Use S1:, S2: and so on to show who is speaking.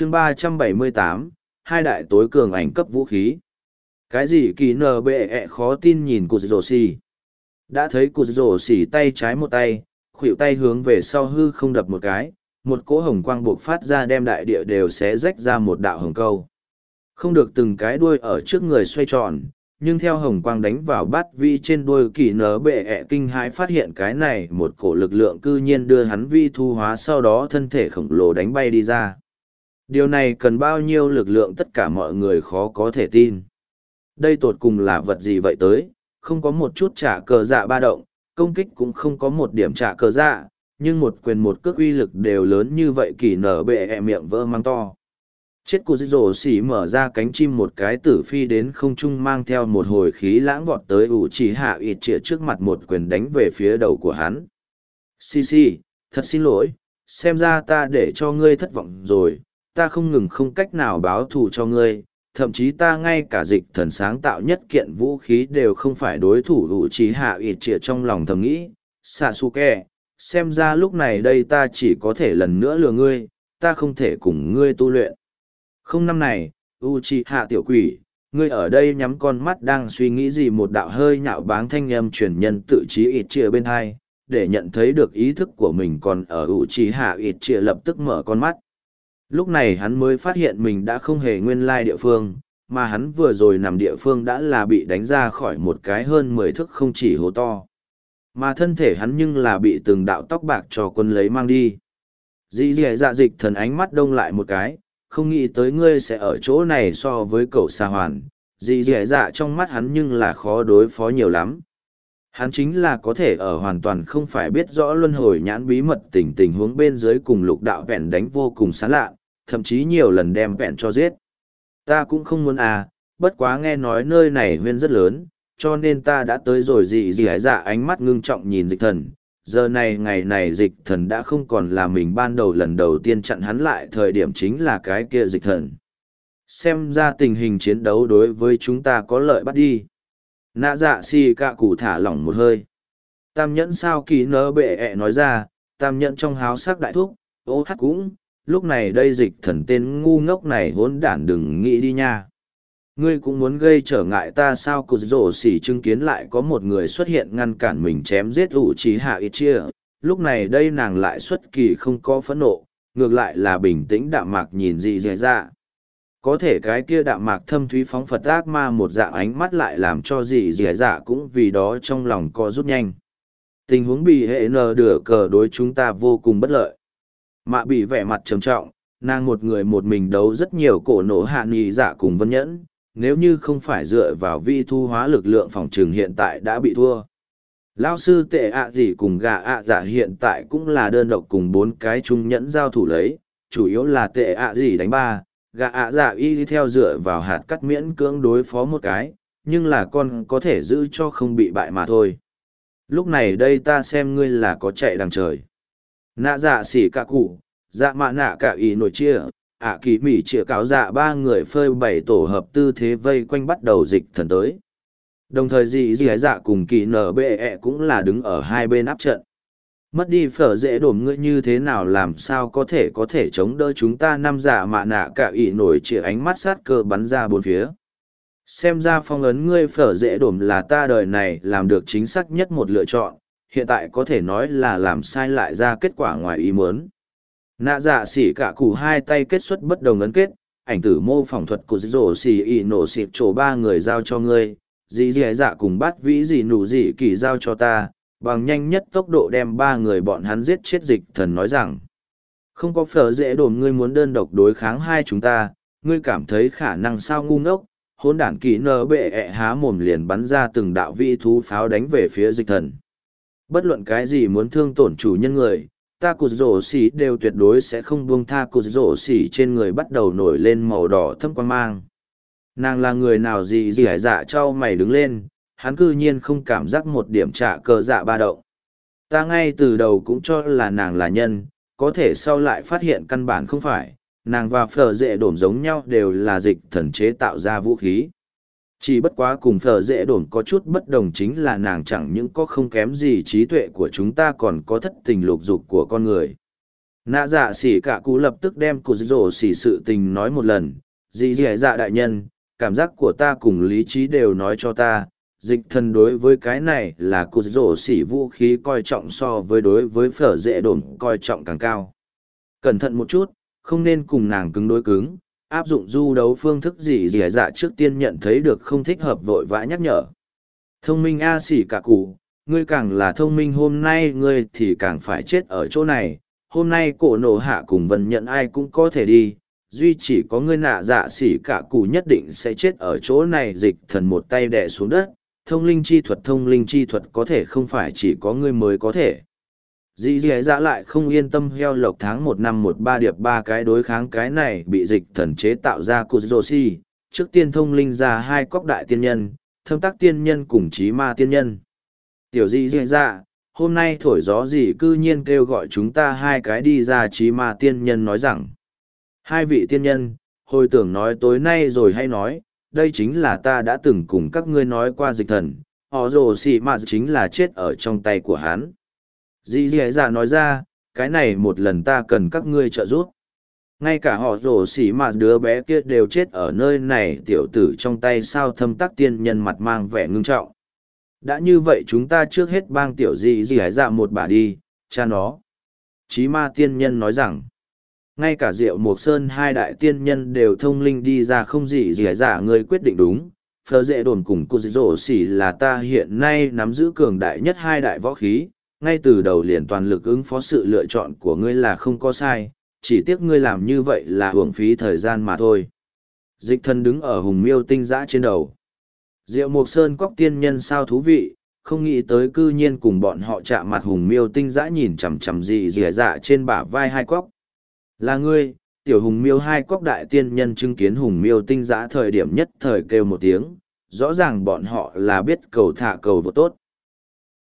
S1: chương ba trăm bảy mươi tám, hai đại tối cường ảnh cấp vũ khí. Cái gì kỳ nờ bệ ẹ khó tin nhìn cụt rổ xì. Đã thấy cụt rổ xì tay trái một tay khuỵu tay hướng về sau hư không đập một cái, một cỗ hồng quang buộc phát ra đem đại địa đều sẽ rách ra một đạo hồng câu. Không được từng cái đuôi ở trước người xoay tròn, nhưng theo hồng quang đánh vào bát vi trên đuôi kỳ nở bệ ẹ kinh hãi phát hiện cái này một cổ lực lượng cư nhiên đưa hắn vi thu hóa sau đó thân thể khổng lồ đánh bay đi ra điều này cần bao nhiêu lực lượng tất cả mọi người khó có thể tin. Đây tột cùng là vật gì vậy tới? Không có một chút trả cờ dạ ba động, công kích cũng không có một điểm trả cờ dạ nhưng một quyền một cước uy lực đều lớn như vậy kỳ nở bệ ẹ miệng vỡ mang to. Chết của rổ xỉ mở ra cánh chim một cái tử phi đến không trung mang theo một hồi khí lãng vọt tới ủ chỉ hạ ịt trịa trước mặt một quyền đánh về phía đầu của hắn. Xì xì, thật xin lỗi, xem ra ta để cho ngươi thất vọng rồi ta không ngừng không cách nào báo thù cho ngươi thậm chí ta ngay cả dịch thần sáng tạo nhất kiện vũ khí đều không phải đối thủ ủ trí hạ ịt trịa trong lòng thầm nghĩ sasuke xem ra lúc này đây ta chỉ có thể lần nữa lừa ngươi ta không thể cùng ngươi tu luyện không năm này, Uchiha tiểu quỷ, ngươi ở đây nhắm con mắt đang suy nghĩ gì một đạo hơi nhạo báng thanh âm truyền nhân tự trí ít trịa bên hai, để nhận thấy được ý thức của mình còn ở Uchiha ít trịa lập tức mở con mắt. Lúc này hắn mới phát hiện mình đã không hề nguyên lai địa phương, mà hắn vừa rồi nằm địa phương đã là bị đánh ra khỏi một cái hơn mười thước không chỉ hố to. Mà thân thể hắn nhưng là bị từng đạo tóc bạc cho quân lấy mang đi. Dì dì dạ dịch thần ánh mắt đông lại một cái, không nghĩ tới ngươi sẽ ở chỗ này so với cậu xa hoàn dì dẻ dạ trong mắt hắn nhưng là khó đối phó nhiều lắm hắn chính là có thể ở hoàn toàn không phải biết rõ luân hồi nhãn bí mật tình tình huống bên dưới cùng lục đạo vẹn đánh vô cùng sán lạ thậm chí nhiều lần đem vẹn cho giết ta cũng không muốn à bất quá nghe nói nơi này huyên rất lớn cho nên ta đã tới rồi dị dị hải dạ ánh mắt ngưng trọng nhìn dịch thần giờ này ngày này dịch thần đã không còn là mình ban đầu lần đầu tiên chặn hắn lại thời điểm chính là cái kia dịch thần. Xem ra tình hình chiến đấu đối với chúng ta có lợi bắt đi. Nạ dạ si cạ cụ thả lỏng một hơi. Tam nhẫn sao kỳ nơ bệ ẹ nói ra, tam nhẫn trong háo sắc đại thúc, ô hát cũng, lúc này đây dịch thần tên ngu ngốc này hốn đản đừng nghĩ đi nha. Ngươi cũng muốn gây trở ngại ta sao? Cụt rổ xỉ chứng kiến lại có một người xuất hiện ngăn cản mình chém giết ủ trí hạ ít chia. Lúc này đây nàng lại xuất kỳ không có phẫn nộ, ngược lại là bình tĩnh đạm mạc nhìn dị dẻ dạ. Có thể cái kia đạm mạc thâm thúy phóng phật ác ma một dạng ánh mắt lại làm cho dị dẻ dạ cũng vì đó trong lòng co rút nhanh. Tình huống bị hệ nờ đửa cờ đối chúng ta vô cùng bất lợi mạ bị vẻ mặt trầm trọng nàng một người một mình đấu rất nhiều cổ nổ hạ nghị dạ cùng vân nhẫn nếu như không phải dựa vào vi thu hóa lực lượng phòng trường hiện tại đã bị thua. Lao sư tệ ạ gì cùng gà ạ giả hiện tại cũng là đơn độc cùng bốn cái trung nhẫn giao thủ lấy, chủ yếu là tệ ạ gì đánh ba, gà ạ giả y theo dựa vào hạt cắt miễn cưỡng đối phó một cái, nhưng là con có thể giữ cho không bị bại mà thôi. Lúc này đây ta xem ngươi là có chạy đằng trời. Nạ dạ xỉ cả cụ, dạ mạ nạ cả ý nổi chia, ạ kỳ mỉ chĩa cáo dạ ba người phơi bảy tổ hợp tư thế vây quanh bắt đầu dịch thần tới. Đồng thời dị dị dạ, dạ cùng kỳ nở bệ ẹ cũng là đứng ở hai bên áp trận. Mất đi phở dễ đổm ngươi như thế nào làm sao có thể có thể chống đỡ chúng ta năm dạ mạ nạ cả ỷ nổi chĩa ánh mắt sát cơ bắn ra bốn phía. Xem ra phong ấn ngươi phở dễ đổm là ta đời này làm được chính xác nhất một lựa chọn hiện tại có thể nói là làm sai lại ra kết quả ngoài ý muốn. Nạ dạ xỉ cả củ hai tay kết xuất bất đồng ấn kết, ảnh tử mô phỏng thuật của rổ xỉ y nổ xịp chỗ ba người giao cho ngươi dì dì dạ cùng bắt vĩ dì nụ dì kỳ giao cho ta, bằng nhanh nhất tốc độ đem ba người bọn hắn giết chết dịch thần nói rằng, không có phở dễ đồn ngươi muốn đơn độc đối kháng hai chúng ta, ngươi cảm thấy khả năng sao ngu ngốc? Hôn đản kỳ nơ bệ ẹ há mồm liền bắn ra từng đạo vi thú pháo đánh về phía dịch thần bất luận cái gì muốn thương tổn chủ nhân người, ta cụt rổ xỉ đều tuyệt đối sẽ không buông tha cụt rổ xỉ trên người bắt đầu nổi lên màu đỏ thâm quan mang. Nàng là người nào gì gì hải dạ cho mày đứng lên, hắn cư nhiên không cảm giác một điểm trả cờ dạ ba động. Ta ngay từ đầu cũng cho là nàng là nhân, có thể sau lại phát hiện căn bản không phải, nàng và phở dễ đổm giống nhau đều là dịch thần chế tạo ra vũ khí chỉ bất quá cùng phở dễ đổn có chút bất đồng chính là nàng chẳng những có không kém gì trí tuệ của chúng ta còn có thất tình lục dục của con người. nạ dạ xỉ cả cụ lập tức đem cụ rổ xỉ sự tình nói một lần. Dì dì dạ đại nhân, cảm giác của ta cùng lý trí đều nói cho ta. Dịch thần đối với cái này là cụ rổ xỉ vũ khí coi trọng so với đối với phở dễ đồn coi trọng càng cao. Cẩn thận một chút, không nên cùng nàng cứng đối cứng áp dụng du đấu phương thức gì dì à? dạ trước tiên nhận thấy được không thích hợp vội vã nhắc nhở. Thông minh a xỉ cả cụ, ngươi càng là thông minh hôm nay, ngươi thì càng phải chết ở chỗ này. Hôm nay cổ nổ hạ cùng vân nhận ai cũng có thể đi. Duy chỉ có ngươi nạ dạ xỉ cả cụ nhất định sẽ chết ở chỗ này. Dịch thần một tay đẻ xuống đất. Thông linh chi thuật, thông linh chi thuật có thể không phải chỉ có ngươi mới có thể dì dì dạ lại không yên tâm heo lộc tháng một năm một ba điệp ba cái đối kháng cái này bị dịch thần chế tạo ra kuzoshi trước tiên thông linh ra hai cóc đại tiên nhân, thâm tác tiên nhân cùng trí ma tiên nhân. Tiểu dì dì dạ hôm nay thổi gió gì cư nhiên kêu gọi chúng ta hai cái đi ra trí ma tiên nhân nói rằng. Hai vị tiên nhân, hồi tưởng nói tối nay rồi hay nói, đây chính là ta đã từng cùng các ngươi nói qua dịch thần. Họ rồ xì m chính là chết ở trong tay của hắn dì dì dạ nói ra, cái này một lần ta cần các ngươi trợ giúp. Ngay cả họ rổ xỉ m đứa bé kia đều chết ở nơi này, tiểu tử trong tay sao thâm tắc tiên nhân mặt mang vẻ ngưng trọng. Đã như vậy chúng ta trước hết bang tiểu dị dì dạ một bà đi, cha nó. Chí ma tiên nhân nói rằng. Ngay cả diệu mộc sơn hai đại tiên nhân đều thông linh đi ra không gì gì dạ người quyết định đúng. Phờ dễ đồn cùng cô dĩ dỗ xỉ là ta hiện nay nắm giữ cường đại nhất hai đại võ khí ngay từ đầu liền toàn lực ứng phó sự lựa chọn của ngươi là không có sai chỉ tiếc ngươi làm như vậy là hưởng phí thời gian mà thôi dịch thân đứng ở hùng miêu tinh giã trên đầu Diệu Mộc Sơn cóc tiên nhân sao thú vị, không nghĩ tới cư nhiên cùng bọn họ chạm mặt hùng miêu tinh dã nhìn chằm chằm gì dìa dạ trên bả vai hai cóc. Là ngươi, tiểu hùng miêu hai cóc đại tiên nhân chứng kiến hùng miêu tinh dã thời điểm nhất thời kêu một tiếng, rõ ràng bọn họ là biết cầu thả cầu vô tốt.